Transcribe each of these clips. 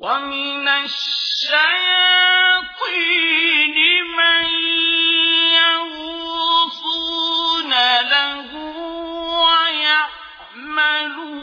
ومن الشياطين من يغوصون له ويعملون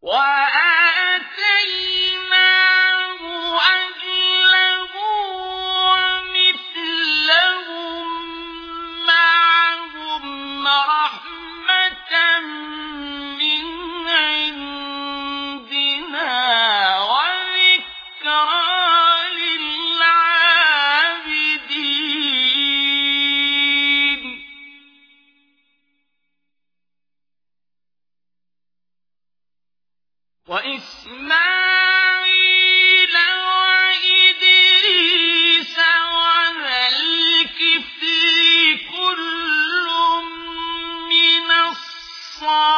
Why? وإسماعيل كل من الصابرين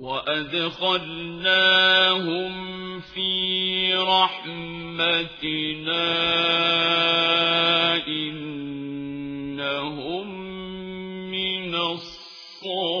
وأدخلناهم في رحمتنا الصالحين.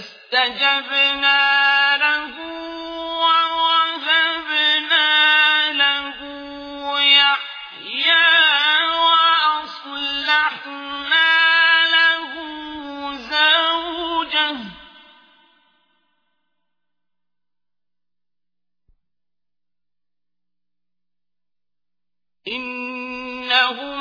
فاستجبنا له ووهبنا له يحيى وأصلحنا له زوجه. إنهم